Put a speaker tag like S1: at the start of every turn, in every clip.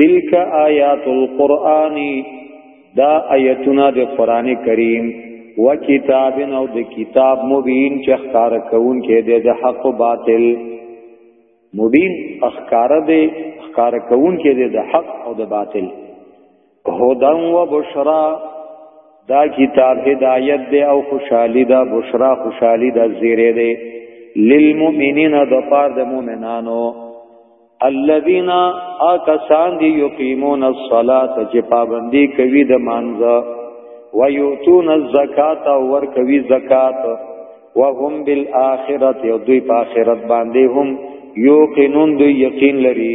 S1: تلک آیات القرآن دا آیتنا د قرآن کریم و کتاب او د کتاب مبین چې اخکار کون کې د د حق و باطل مبین اخکار د اخکار کون کې د د حق او د باطل هدن و بشرا دا کتاب هدایت دی او خوشحالی دا بشرا خوشحالی دا زیره دی للمؤمنین د پار د مؤمنانو الذين اکسان دی یقیمون الصلاه چې پابندي کوي د مانځه ويؤتون الزکات او ور کوي زکات وهم بالاخره یو دوی په اخرت باندې هم یوقنون دوی یقین لري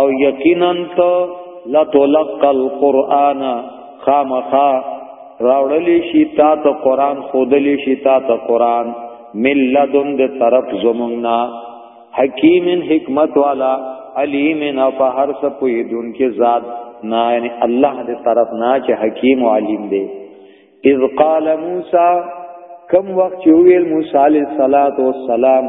S1: او یقینا تو لا تلق القرآن خامخا راوړلې شي تا ته قرآن خودلې شي تا ته قرآن ملذن د طرف زمونږنا حکیم حکمت والا علیم او په هر څه پوی دن کې ذات نه یعنی الله دې طرف نه چې حکیم او علیم دی اذ قال موسی کم وخت چې ویل موسی علیہ الصلات والسلام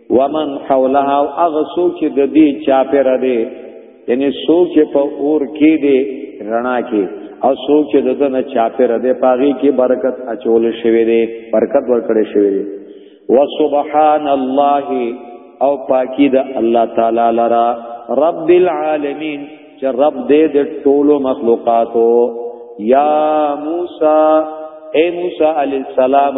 S1: ومن حولها او هغه څوک چې د دې چاپېره دی یعنی څوک چې په اور کې دی رڼا کې او څوک چې د دنه چاپېره دی پاغي کې برکت اچول شوی دی برکت ورکړې شوی دی وسبحان الله او پاکی د الله تعالی لرا رب العالمین چې رب دې د ټولو مخلوقاتو یا موسی اے موسی علی السلام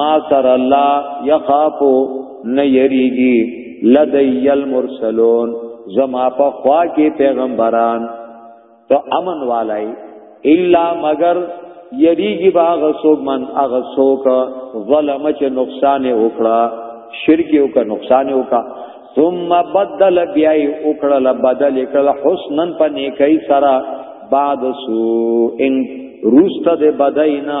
S1: ما تر الله یخافو نه یریږي لدی المرسلون زما په خوا کې پیغمبران ته امن والای الا مگر یریږي باغ سوک من اغه سوک ظلم چې نقصان وکړه شرک یو کا نقصان یو کا ثم بدل بیای وکړه بدل کړه حسنن په نیکي سره بعد سو ان روسته د بداینا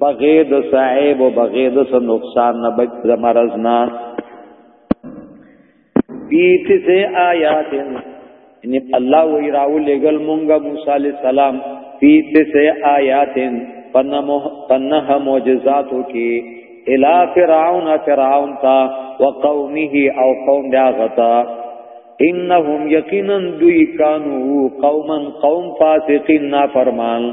S1: بغیر د صاحب او بغیر د سم نقصان نه بچ د مرز نه بیت سے آیات ان الله وی راو لګل مونږه موسی علی السلام بیت سے آیات پنمه پنه معجزاتو کی الا فرعون فرعون تا وقومه او قوم داغتا انهم یقینا دوی کانو قوما قوم فاسقین نافرمان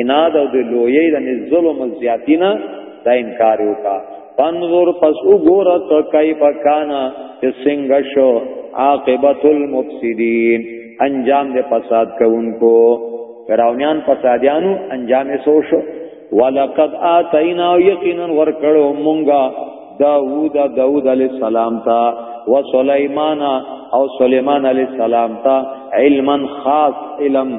S1: عناد او د لوی د ظلم زیاتینا دا انکار وکا فانظر پس وګوره ته کیف کانا چې څنګه شو عاقبت المفسدين انجام د فساد کوونکو فراونیان فسادیانو انجام یې سو شو ولقد اتینا یقینا ورکړو مونږه داوود داوود علی السلام تا و سليمان او سليمان علی السلام تا علما خاص علم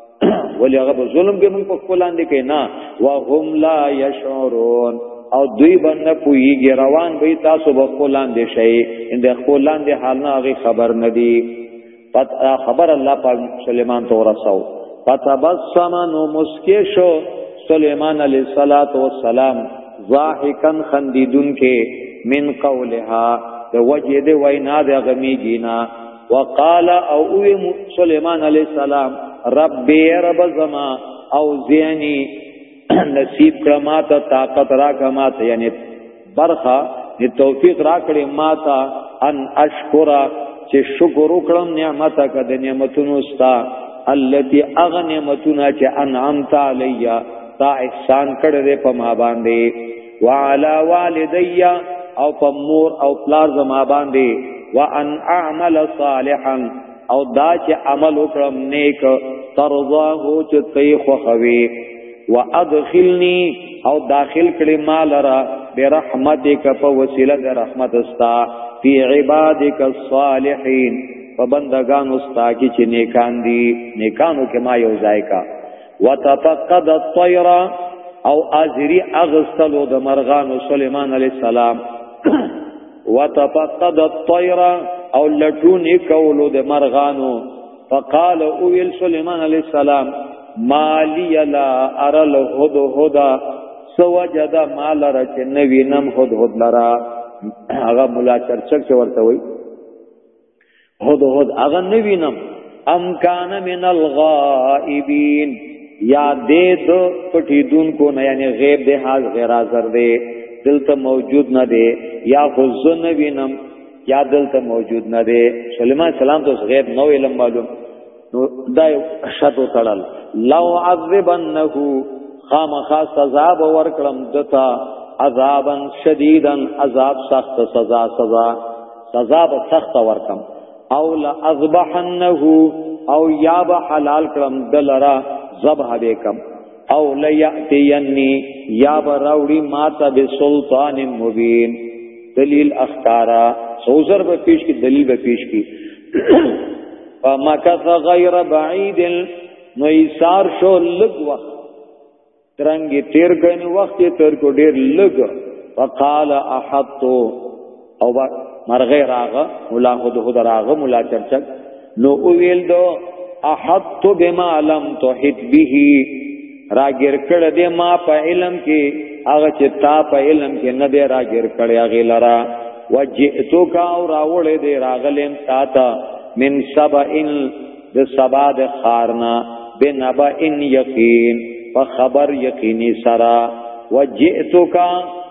S1: ولی هغه په ظلم کې موږ په خپل لاندې کې نه وهم لا یشعرون او دوی باندې پویږي روان به تاسو په خپل لاندې شي ان د خپل لاندې حال نه هغه خبر نه دی پت خبر الله پاک سليمان ته ورساو فتبسم نو مسکی شو سليمان عليه صلوات و سلام ضاحکا خندیدون کې من قولها د وجه د وینا د غمیږي نه وقال او اویم سلیمان علیہ السلام ربی رب زما او زینی نصیب کرما تا طاقت را کما تا یعنی برخا نی توفیق را کړی ما تا ان اشکرا چې شکر وکړم نعمتا کا د نعمتونو ستا التي اغنمتنا چې انعمت علیا تا احسان کړی په ما باندې وعلى والدي او په مور او پلار زما باندې وان اعمل صالحا او دا چې عمل وکړم نیک ترضاه چې تی خوخوي وادخلني او داخل کړي مال را برحمتک په وسیله د رحمت استا فی عبادک الصالحین په بندگان استا کې چې نیکان دي نیکانو کې ما یو ځای کا وتفقد الطير او ازری اغسلو د مرغانو سليمان عليه السلام وتفقد الطير او لټون کولو د مرغانو فقال اويل سليمان عليه السلام مالی لا ارل هد هدا سوجد مال را چې نوینم هد هد لرا هغه مولا چرچک چې ورته وایي هود هود اغه نه وینم ام کان من الغائبین یا دې د پټی دون کو نه یعنی غیب دې حال غیر حاضر دې دلته موجود نه دې یا خزن وینم یا دلته موجود نه دې سليمان سلام ته غیب نو علم معلوم نو دا شتو تړل لو عذبنه خامخا سزا به ورکړم دتا عذابا شدیدا عذاب سخت سزا سزا سزا به سخت ورکم او لا اذبحنه او یا به حلال کړم دلرا ذبح به کم او لیاتینی یا براوړي ماته به سلطان مبین دلیل اختارا سوزر به پیش کی دلیل به پیش کی فمکث غیر بعید نو ایثار شو لګ وخت ترنګ تیر کین وخت تیر کو ډیر لګ وقال احطو او با مرغه راغه مولا خود خود راغه مولا چرچک نو او ویل دو احط بما لم تحط به راګر کړه دې ما په علم کې هغه چې تا په علم کې نه دې راګر کړه هغه لرا وجئتو کا او راولې دې راغلم تا تا من سبا ان د سبا د خارنا بنبا ان یقین په خبر یقینی سرا وجئتو کا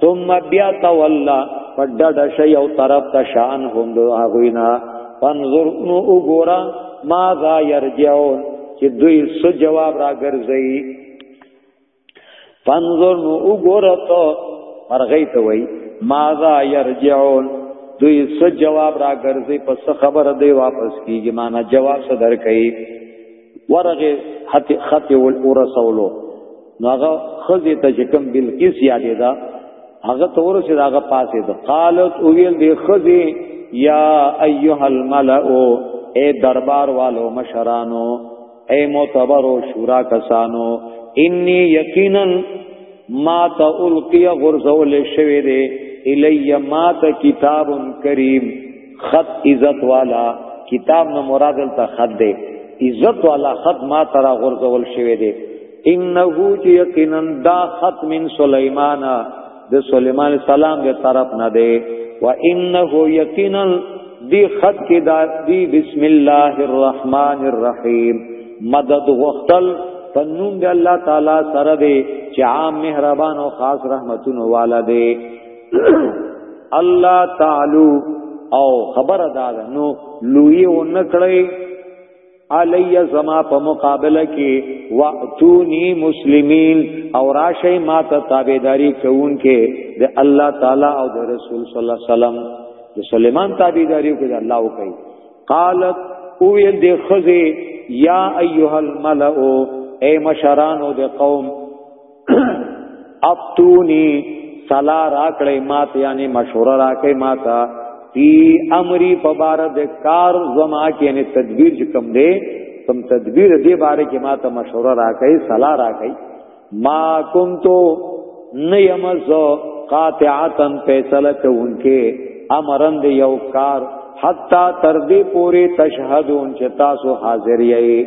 S1: ثم بیا تولا پډډ شی او طرف ته شان هم دو هغوینا فانظر نو وګورا ما ذا يرجعون چې دوی سو جواب را ګرځي فانظر نو وګورا ته مرغی ته وای ما ذا يرجعون دوی سو جواب را ګرځي پس خبر دی واپس کیږي معنا جواب سره درکې ورغه حتی خط ول ورسولو نو هغه خزه ته چې کوم بلقیس یادې دا هغه تور چې هغه پاسې ده قالت او ویل دی خزه یا ایها الملأ اے دربار والو مشرانو اے معتبرو شورا کسانو انی یقینا ما تا القی غرزول شوی دی الی ما تا کتاب کریم خط عزت والا کتاب نه مراد ته خط دی عزت والا خط ما ترا غرزول شوی دی انه چې یقینا دا خط من سليمان د سليمان سلام دی طرف نه دی و انه یقینا دی خط کې دا دی بسم الله الرحمن الرحیم مدد وختل پنوم دی الله تعالی سره دی چې عام مهربان او خاص رحمتونو والا دی الله تعالی او خبر ادا نو لوی و نکړی علی زما په مقابله کې واتونی مسلمین او راشی ما ته تابعداری کوون کې د الله تعالی او د رسول صلی الله علیه وسلم د سليمان تابعداری کوي الله او کوي قالت او ویل د خزه یا ایها الملأ اے مشرانو د قوم افتونی صلاح راکړې مات یعنی مشوره راکړې ماتا فی امری فبار د کار زما کې یعنی تدبیر چې کم دی تم تدبیر دې باره کې ماته مشوره راکړې صلاح راکړې ما کنتو نیمزو قاطعتن فیصله کوونکې امرند یو کار حتا تر دې پوری تشهدون چې تاسو حاضر یې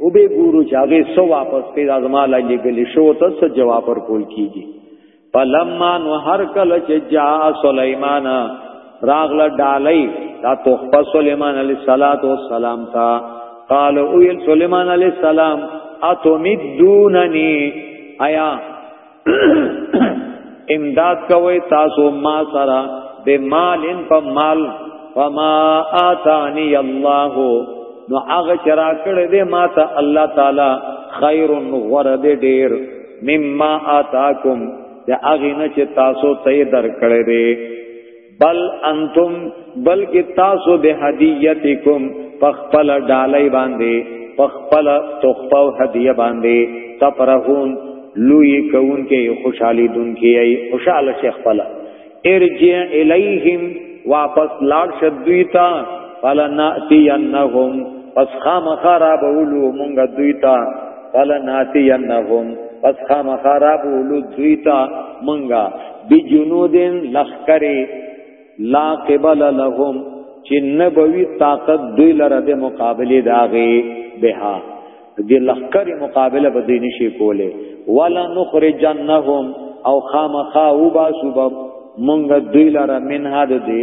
S1: او به ګورو چې هغه سو واپس پیدا زما لاندې غلی شو ته څه جواب ورکول کیږي فلما نو هر کله چې جا سليمان راغله ډالۍ دا تخفه سليمان عليه صلوات و سلام تا قال او سليمان عليه السلام اتمدونني آیا امداد کوي تاسو ما سره به مالن په مال فما آتانی الله نو هغه چرا کړه دې ما ته الله تعالی خیر غره دې ډیر مما آتاکم دا هغه نه چې تاسو ته درکړې دې بل انتم بلکې تاسو به هدیتکم پخپل ډالۍ باندې پخپل تخفه او هدیه باندې تفرحون لوی کون کې خوشحالي دن کې ای خوشاله شیخ پلا ارجع الیہم واپس لاړ شدوی تا فلناتی انهم پس خامخرا بولو مونږ دوی تا فلناتی انهم پس خامخرا بولو دوی تا مونږه بجنودن لخکری لا قبل لهم چې نبوي طاقت دوی لره د مقابله داغه بها د لخکری مقابله به دوی نشي کوله ولا نخرجنهم او خامخا وباسو مونږ دوی لره منها د دې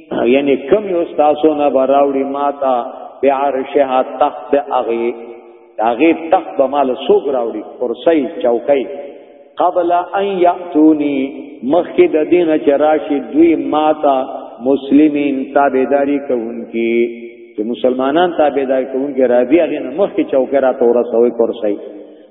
S1: یعنی کم یو تاسو نه براوړي ماتا بعرشها تخت اغي داغه تخت به مال سوق راوړي کرسي چوکۍ قبل ان یاتونی مخکې د دین چراشی دوی ماتا مسلمین تابعداري کوونکی چې مسلمانان تابعداري کوونکی راځي هغه مخکې چوکۍ را تورسوي کرسي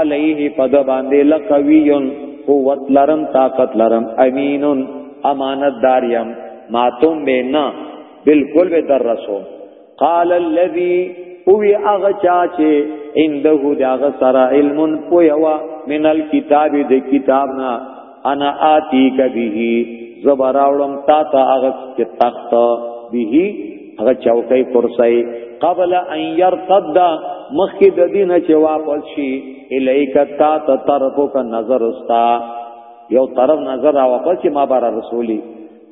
S1: علیه پد باندې لقویون قوت لرم طاقت لرم امینون امانت داریم ما تم به نه بالکل به در رسو قال الذي او هغه چا چې عنده دغه سره علم پویوا من الكتاب د کتاب نه انا آتی کبیه زبراولم تا تا هغه چې تخت به هغه چوکۍ کرسي قبل ان يرتد مخکې د دین چې واپس شي الیک تا ته طرفو کا نظر استا یو طرف نظر او واپس ما بار رسولي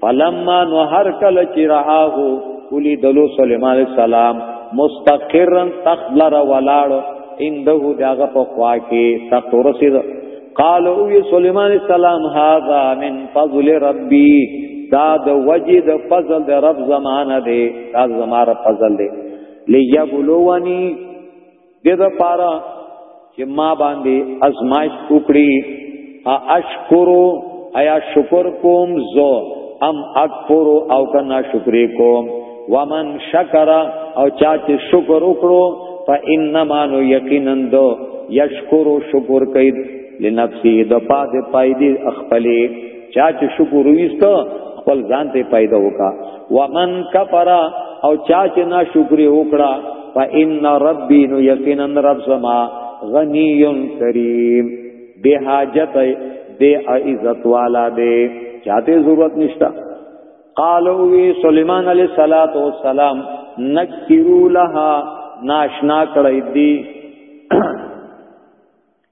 S1: فلما نو هر کله چې راهو ولي دلو سليمان عليه السلام مستقرا تخلر ولاړو انده داغه په خوا کې تخت رسید قالو وی سليمان عليه السلام هاذا من فضل ربي دا د وجد فضل د رب زمانه دی دا زماره فضل دی ليبلوني دې د پاره چې ما باندې ازمایش وکړي ا اشکرو ایا شکر کوم زو ام اکفر او کنا شکر کوم ومن شکر او چا چې شکر وکړو فانما نو یقینا دو یشکر شکر کوي لنفسه د پاد پایدی خپلې چا چې شکر ویستو خپل ځان ته پیدا وکا ومن کفر او چا چې نا شکر وکړه فإن ربي نو یقینا رب سما غنی کریم به حاجت دے عزت والا دے چاہتے ضرورت نشتا قالو وی سلیمان علیہ الصلات والسلام نکرو لها ناشنا کړی دی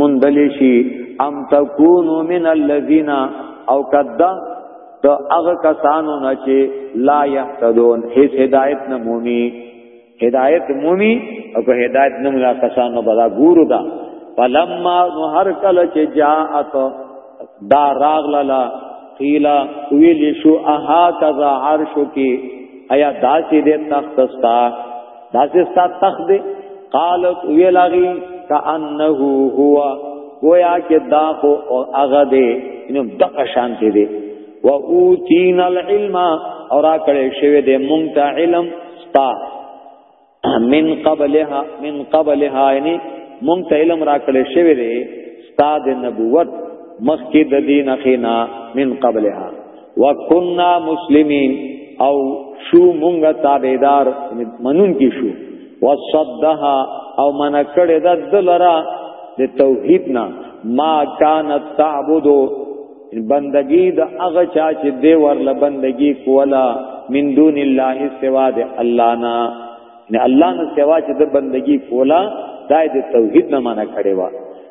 S1: مندل شي ام تکونو من الذین او کدا د هغه کسانو نه چې لا یهتدون هیڅ هدایت نه مومي هدایت مومي او که هدایت نه مولا کسانو بلا ګورو دا فلما نو هر کله چې جاءت دا راغلالا قیلا ویل شو اها کذا عرشو کی ایا داسې دې تخت ستا دا چې ستا تخت دی قالت ویلاغي کانه هو گویا کې دا خو او هغه دی نو دغه شان کې دی و اوتین العلم اور کړه شوی دی مونږ ته علم ستا من قبلها من قبلها یعنی مونږ ته علم را کړه شوی دی ستا د نبوت مخکې د دین خینا من قبلها وکنا مسلمین او شو مونږه تابعدار منون کی شو وصدها او من کړه د دلرا د توحید نه ما کان تعبد بندگی د هغه چا چې دی ورله بندگی کولا من دون الله سوا د الله نه نه الله نه سوا چې د بندگی کولا دای د توحید نه منع کړي وا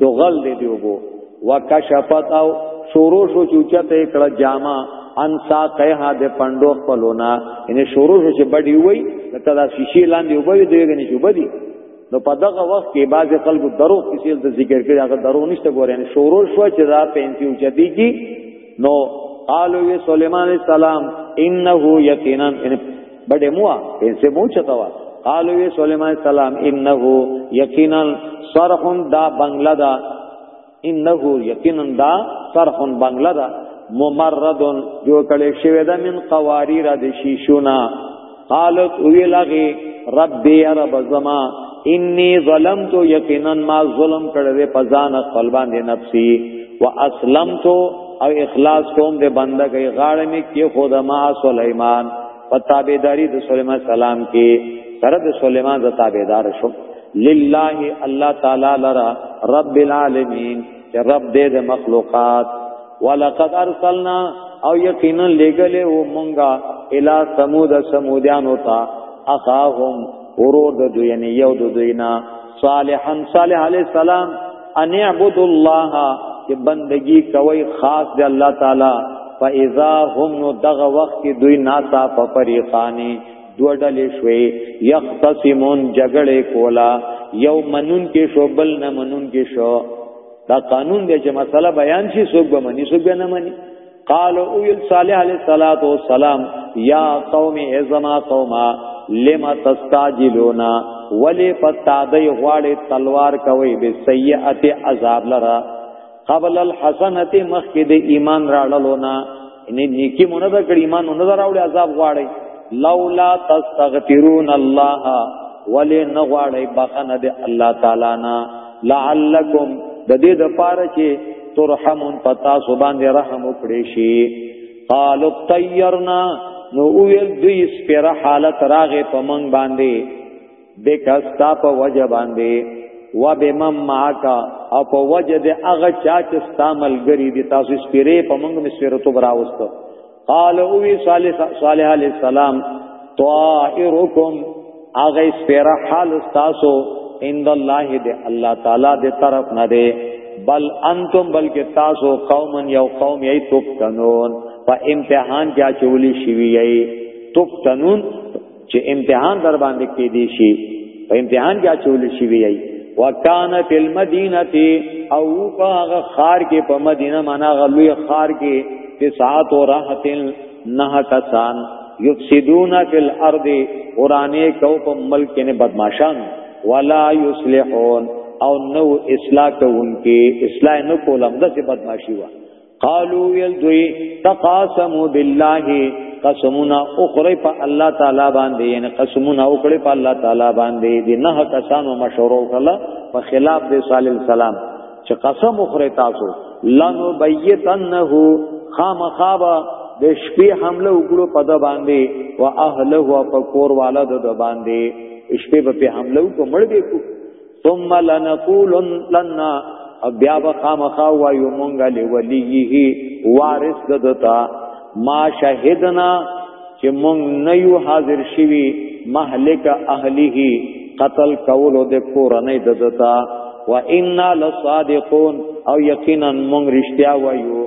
S1: دغل دې دیوبو وکشفت او شورو شو چوچته کړه جاما انسا قیها د پندو خپلونا ان شورو شو چې بډی وای لکه دا شیشې لاندې وبوي دوی غني شو بدی نو په دغه وخت کې بعض خلکو درو کیسې د ذکر کړي هغه درو نشته ګورې نه شورو شو چې دا پینتی او چدی کی نو قالو وی سليمان السلام انه یقینا بډې مو پیسې مو چتاوا قالو وی سليمان السلام انه یقینا صرح دا بنگلا دا انه یقینا دا صرح بنگلا دا ممرد جو کله شوی دا من قواری را د شیشونا قالت وی لغی رب یا رب زما انی ظلمت یقینا ما ظلم کړی په ځان خپل باندې نفسي واسلمت او اخلاص کوم د بندګۍ غاړه می کې خود ما سليمان په تابعداري د سليمان سلام کې سره د سليمان د تابعدار شو لله الله تعالی لرا رب العالمین چې رب دې د مخلوقات ولقد ارسلنا او یقینا لګلې و مونږه الی ثمود ثمودیانو ته اخاهم ورور د دوی نه یو د دوی نه صالحا صالح علیہ السلام ان اعبد الله چې بندگی کوي خاص دی الله تعالی فاذا هم نو دغه وخت کې دوی ناسا په فریقانی دوړلې شوي یختصمون جګړې کولا یو منون کې شو بل نه منون کې شو دا قانون دی چې مسله بیان شي څوک به مني څوک به نه مني قال او یل صالح علیہ الصلات والسلام یا قوم ازما قوما لما تستعجلون ولی پتادی غواړي تلوار کوي به سیئات عذاب لرا قبل الحسنات مخکې د ایمان راړلو نه نه نیکی مونږ د کړي ایمان نه راوړي عذاب غواړي لولا تستغفرون الله ولی نغواړی بخنه دی الله تعالی نه لعلکم د دې د پاره چې ترحمون پتا سو باندې رحم وکړي شي قال طيرنا نو ویل دوی سپیره حالت راغې په منګ باندې بکستا په وجه باندې و بمم معک او په وجه د هغه چا چې ستا ملګری دي تاسو سپیره په منګ می سپیره تو براوستو قال او صالح صالح علیہ السلام طائرکم اغه سپیره حال تاسو عند الله دې الله تعالی دې طرف نه دې بل انتم بلکې تاسو قومن یو قوم یې تفتنون په امتحان کې اچولې شوی یې تفتنون چې امتحان در باندې کې دی شي په امتحان کې اچول شي وی وکانه فی المدینه او هغه خار کې په مدینه معنا غلوی خار کې چې سات او راحتن نه کسان یفسدون فی الارض قرانه کو په ملک کې نه بدمعشان ولا یصلحون او نو اصلاح کوونکې اصلاح نه کولم د څه بدمعشي وه قالو ویل دوی تقاسمو بالله قسمنا اخری په الله تعالی باندې یعنی قسمنا اخری په الله تعالی باندې دي نه کسانو مشورو کله په خلاف د صالح السلام چې قسم اخری تاسو لنو بیتنه خامخابا د شپې حمله وکړو په د باندې او اهله او په کور والا د باندې شپې په حمله وکړو مړ دی کو ثم لنقولن لنا بیا به خامخا وایو مونږه لولیه وارث ددتا ما شهدنا چې مونږ نه یو حاضر شوی مهلک اهلیه قتل کولو د کورنۍ ددتا و انا لصادقون او یقینا مونږ رښتیا وایو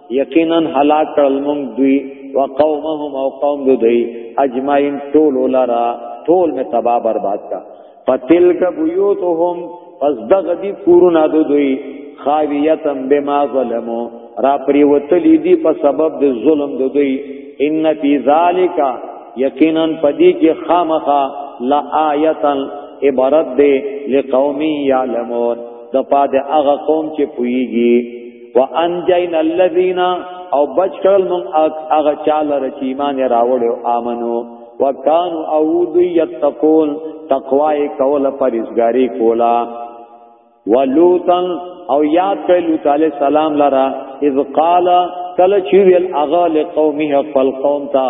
S1: یقینا هلاک کړل موږ دوی او قومهم او قوم دوی اجمعین ټول لرا ټول می تبا برباد کا فتلک بیوتهم پس دغه دی کورونه دوی خاویتم بما ظلمو را پریوتلی دی په سبب د ظلم دوی ان فی ذالک یقینا پدی کې خامخا لا آیتن عبارت دی لقومی یعلمون د پاد هغه قوم چې پویږي وانجینا الذین او بچ کړل مون هغه چاله چې ایمان یې راوړ او امنو وکانو او دوی یتقون تقوا یې کوله پرېزګاری کولا ولوتن او یاد کړ لوط علی السلام لرا اذ قال کله چې ویل اغه لقومه فالقوم تا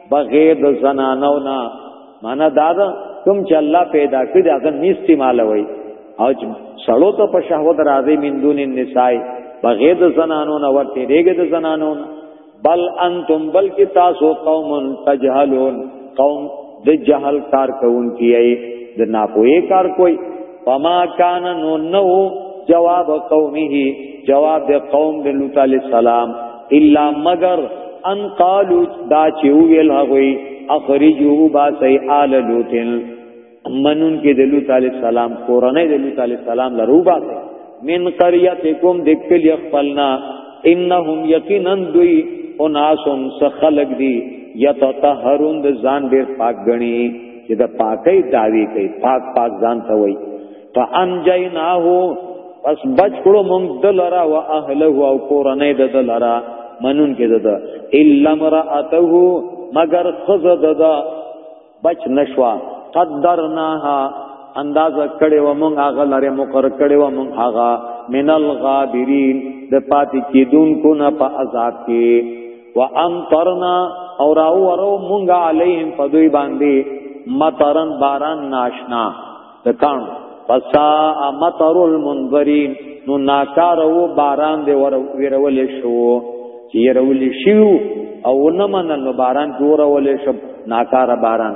S1: بغیر د زنانو نه معنا دا ده کوم چې الله پیدا کړی دا غن استعمالوي او سړو ته په شهوت راځي من دون النساء بغیر د زنانو نه ورته ریګه د زنانو نه بل انتم بلکې تاسو قوم تجهلون قوم د جهل کار کوونکی ای د ناپوهه کار کوي فما کان نو نو جواب قومه جواب د قوم د لوط علی السلام الا مگر ان قالو دا چې ویل هغه اخرجو باسی آل لوطن منون کې د لوط علی السلام کورنۍ د لوط علی السلام لروبا من قريتكم دکل يخفلنا انهم یقینا دوی اناسم سخلق دی یتطهرون د ځان ډیر پاک غنی چې د پاکۍ داوی کوي پاک پاک ځان ته وایي فانجیناه پس بچ کړو مونږ دلرا او اهله او کورنۍ د دلرا منون کې ددا الا امراته مگر خزه ددا بچ نشوا قدرناها انداز کړي و مونږ هغه لره مقرر کړي و مونږ هغه من الغابرین د پاتې کیدونکو نه په عذاب کې وامطرنا او راو ورو مونږه علیهم پدوی باندې مطرن باران ناشنا د کان فسا مطر المنذرین نو ناکار وو باران دی ورول شو چې ورول شو او نه منل باران جوړول شو ناکار باران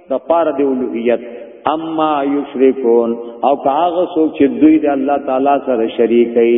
S1: د پاره دی اولوهیت اما یشرکون او کاغه سوچ دوی د الله تعالی سره شریکي